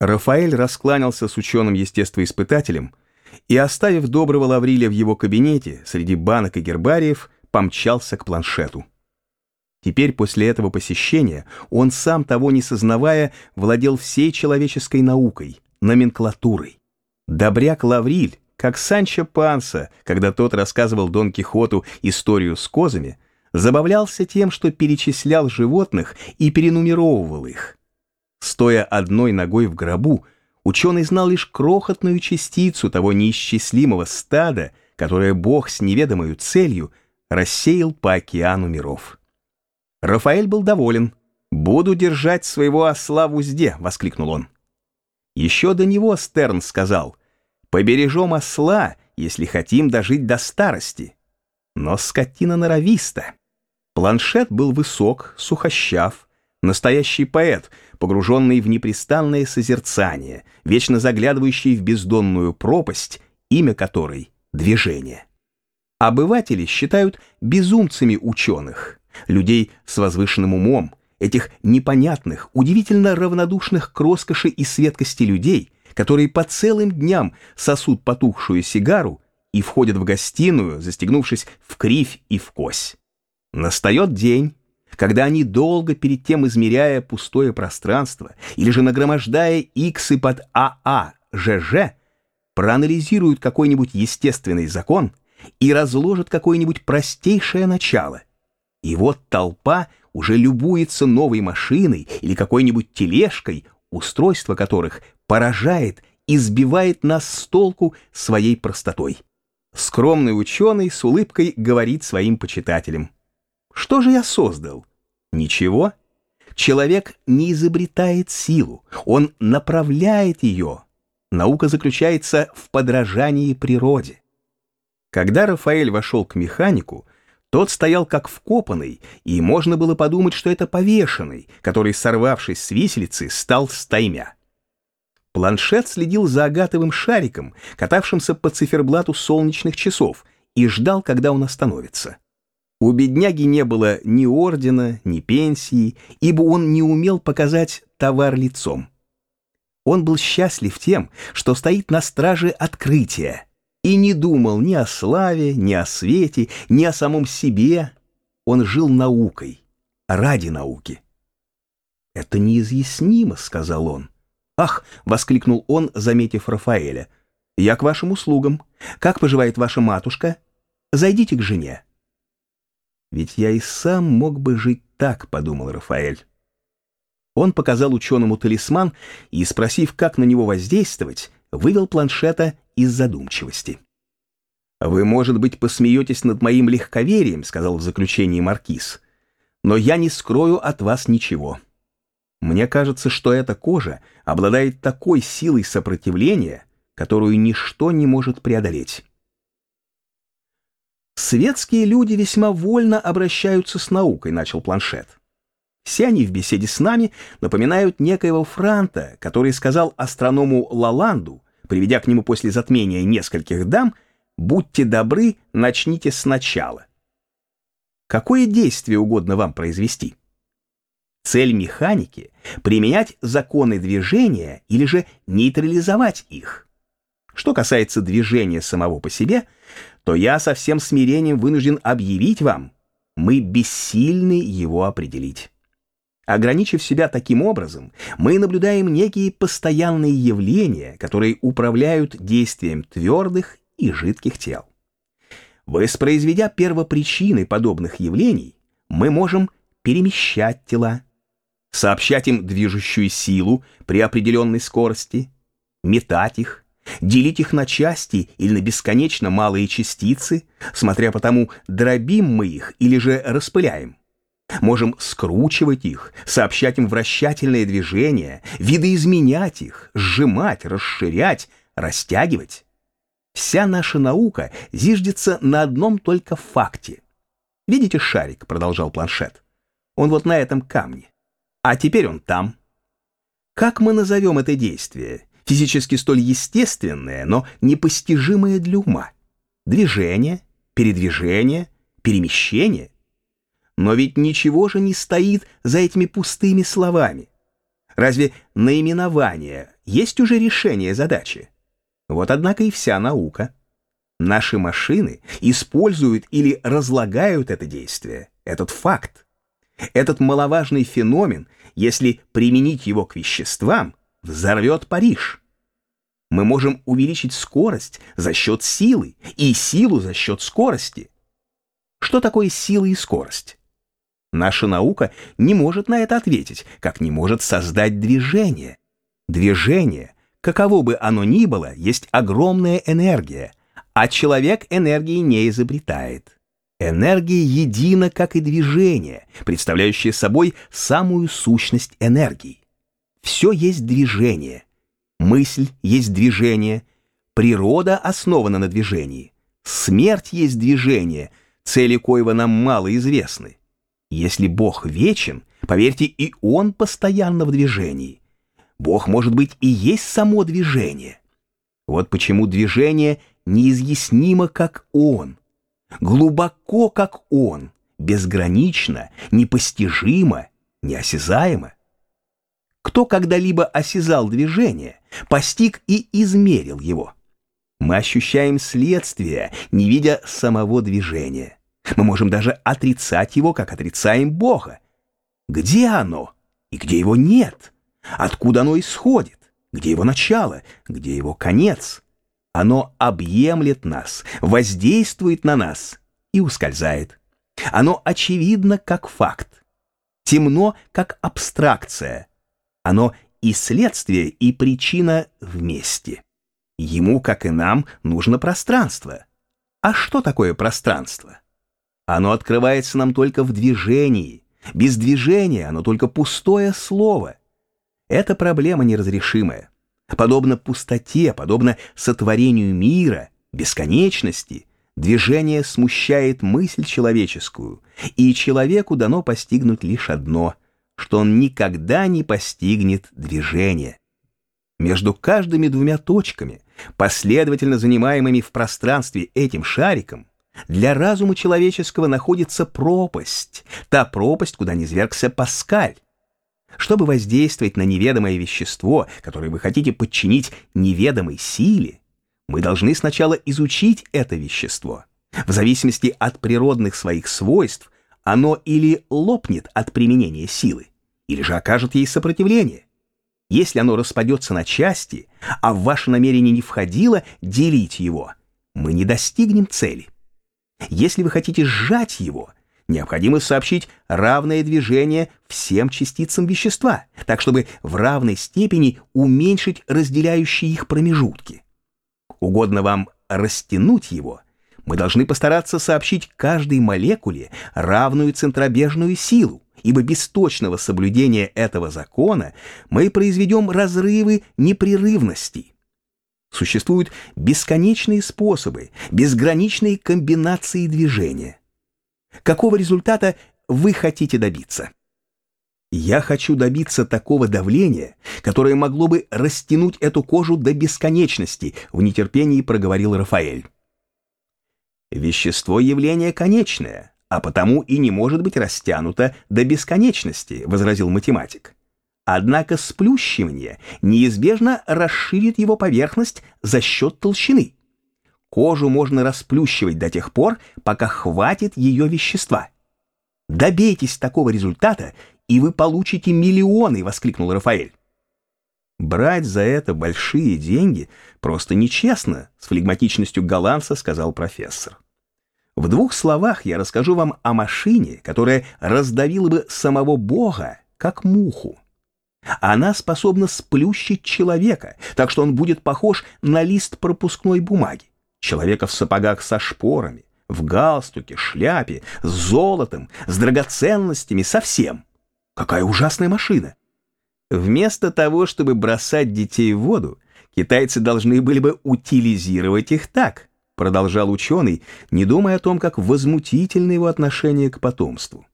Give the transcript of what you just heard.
Рафаэль раскланялся с ученым-естествоиспытателем и, оставив доброго Лавриля в его кабинете среди банок и гербариев, помчался к планшету. Теперь после этого посещения он, сам того не сознавая, владел всей человеческой наукой, номенклатурой. Добряк Лавриль, как Санчо Панса, когда тот рассказывал Дон Кихоту историю с козами, забавлялся тем, что перечислял животных и перенумеровывал их. Стоя одной ногой в гробу, ученый знал лишь крохотную частицу того неисчислимого стада, которое Бог с неведомой целью рассеял по океану миров. Рафаэль был доволен. «Буду держать своего осла в узде», — воскликнул он. Еще до него Стерн сказал, «Побережем осла, если хотим дожить до старости». Но скотина норовиста. Планшет был высок, сухощав, настоящий поэт, погруженный в непрестанное созерцание, вечно заглядывающий в бездонную пропасть, имя которой — движение. Обыватели считают безумцами ученых, людей с возвышенным умом, этих непонятных, удивительно равнодушных к роскоши и светкости людей, которые по целым дням сосут потухшую сигару и входят в гостиную, застегнувшись в кривь и в кось. Настает день, когда они долго перед тем измеряя пустое пространство или же нагромождая иксы под АА, ЖЖ, проанализируют какой-нибудь естественный закон и разложат какое-нибудь простейшее начало. И вот толпа уже любуется новой машиной или какой-нибудь тележкой, устройство которых поражает и сбивает нас с толку своей простотой. Скромный ученый с улыбкой говорит своим почитателям. Что же я создал? Ничего. Человек не изобретает силу, он направляет ее. Наука заключается в подражании природе. Когда Рафаэль вошел к механику, тот стоял как вкопанный, и можно было подумать, что это повешенный, который, сорвавшись с виселицы, стал стаймя. Планшет следил за агатовым шариком, катавшимся по циферблату солнечных часов, и ждал, когда он остановится. У бедняги не было ни ордена, ни пенсии, ибо он не умел показать товар лицом. Он был счастлив тем, что стоит на страже открытия, и не думал ни о славе, ни о свете, ни о самом себе. Он жил наукой, ради науки. «Это неизъяснимо», — сказал он. «Ах!» — воскликнул он, заметив Рафаэля. «Я к вашим услугам. Как поживает ваша матушка? Зайдите к жене». Ведь я и сам мог бы жить так, подумал Рафаэль. Он показал ученому талисман и, спросив, как на него воздействовать, вывел планшета из задумчивости. «Вы, может быть, посмеетесь над моим легковерием», — сказал в заключении Маркиз, «но я не скрою от вас ничего. Мне кажется, что эта кожа обладает такой силой сопротивления, которую ничто не может преодолеть. «Светские люди весьма вольно обращаются с наукой», — начал планшет. Все они в беседе с нами напоминают некоего Франта, который сказал астроному Лаланду, приведя к нему после затмения нескольких дам, «Будьте добры, начните сначала». Какое действие угодно вам произвести? Цель механики — применять законы движения или же нейтрализовать их. Что касается движения самого по себе — то я со всем смирением вынужден объявить вам, мы бессильны его определить. Ограничив себя таким образом, мы наблюдаем некие постоянные явления, которые управляют действием твердых и жидких тел. Воспроизведя первопричины подобных явлений, мы можем перемещать тела, сообщать им движущую силу при определенной скорости, метать их, делить их на части или на бесконечно малые частицы, смотря по тому, дробим мы их или же распыляем. Можем скручивать их, сообщать им вращательные движения, видоизменять их, сжимать, расширять, растягивать. Вся наша наука зиждется на одном только факте. «Видите шарик?» — продолжал планшет. «Он вот на этом камне. А теперь он там». Как мы назовем это действие? Физически столь естественное, но непостижимое для ума. Движение, передвижение, перемещение. Но ведь ничего же не стоит за этими пустыми словами. Разве наименование есть уже решение задачи? Вот однако и вся наука. Наши машины используют или разлагают это действие, этот факт. Этот маловажный феномен, если применить его к веществам, взорвет Париж. Мы можем увеличить скорость за счет силы и силу за счет скорости. Что такое сила и скорость? Наша наука не может на это ответить, как не может создать движение. Движение, каково бы оно ни было, есть огромная энергия, а человек энергии не изобретает. Энергия едина, как и движение, представляющее собой самую сущность энергии. Все есть движение. Мысль есть движение. Природа основана на движении. Смерть есть движение, цели коего нам мало известны. Если Бог вечен, поверьте, и Он постоянно в движении. Бог, может быть, и есть само движение. Вот почему движение неизъяснимо, как Он, глубоко, как Он, безгранично, непостижимо, неосязаемо. Кто когда-либо осязал движение, постиг и измерил его? Мы ощущаем следствие, не видя самого движения. Мы можем даже отрицать его, как отрицаем Бога. Где оно и где его нет? Откуда оно исходит? Где его начало? Где его конец? Оно объемлет нас, воздействует на нас и ускользает. Оно очевидно как факт, темно как абстракция. Оно и следствие, и причина вместе. Ему, как и нам, нужно пространство. А что такое пространство? Оно открывается нам только в движении. Без движения оно только пустое слово. Это проблема неразрешимая. Подобно пустоте, подобно сотворению мира, бесконечности, движение смущает мысль человеческую, и человеку дано постигнуть лишь одно, что он никогда не постигнет движение. Между каждыми двумя точками, последовательно занимаемыми в пространстве этим шариком, для разума человеческого находится пропасть, та пропасть, куда низвергся Паскаль. Чтобы воздействовать на неведомое вещество, которое вы хотите подчинить неведомой силе, мы должны сначала изучить это вещество. В зависимости от природных своих свойств, оно или лопнет от применения силы, или же окажет ей сопротивление. Если оно распадется на части, а в ваше намерение не входило делить его, мы не достигнем цели. Если вы хотите сжать его, необходимо сообщить равное движение всем частицам вещества, так чтобы в равной степени уменьшить разделяющие их промежутки. Угодно вам растянуть его, мы должны постараться сообщить каждой молекуле равную центробежную силу, ибо без точного соблюдения этого закона мы произведем разрывы непрерывности. Существуют бесконечные способы, безграничные комбинации движения. Какого результата вы хотите добиться? Я хочу добиться такого давления, которое могло бы растянуть эту кожу до бесконечности, в нетерпении проговорил Рафаэль. Вещество явление конечное, а потому и не может быть растянуто до бесконечности, возразил математик. Однако сплющивание неизбежно расширит его поверхность за счет толщины. Кожу можно расплющивать до тех пор, пока хватит ее вещества. «Добейтесь такого результата, и вы получите миллионы!» — воскликнул Рафаэль. «Брать за это большие деньги просто нечестно», — с флегматичностью голландца сказал профессор. В двух словах я расскажу вам о машине, которая раздавила бы самого Бога, как муху. Она способна сплющить человека, так что он будет похож на лист пропускной бумаги. Человека в сапогах со шпорами, в галстуке, шляпе, с золотом, с драгоценностями, совсем. Какая ужасная машина! Вместо того, чтобы бросать детей в воду, китайцы должны были бы утилизировать их так, продолжал ученый, не думая о том, как возмутительно его отношение к потомству.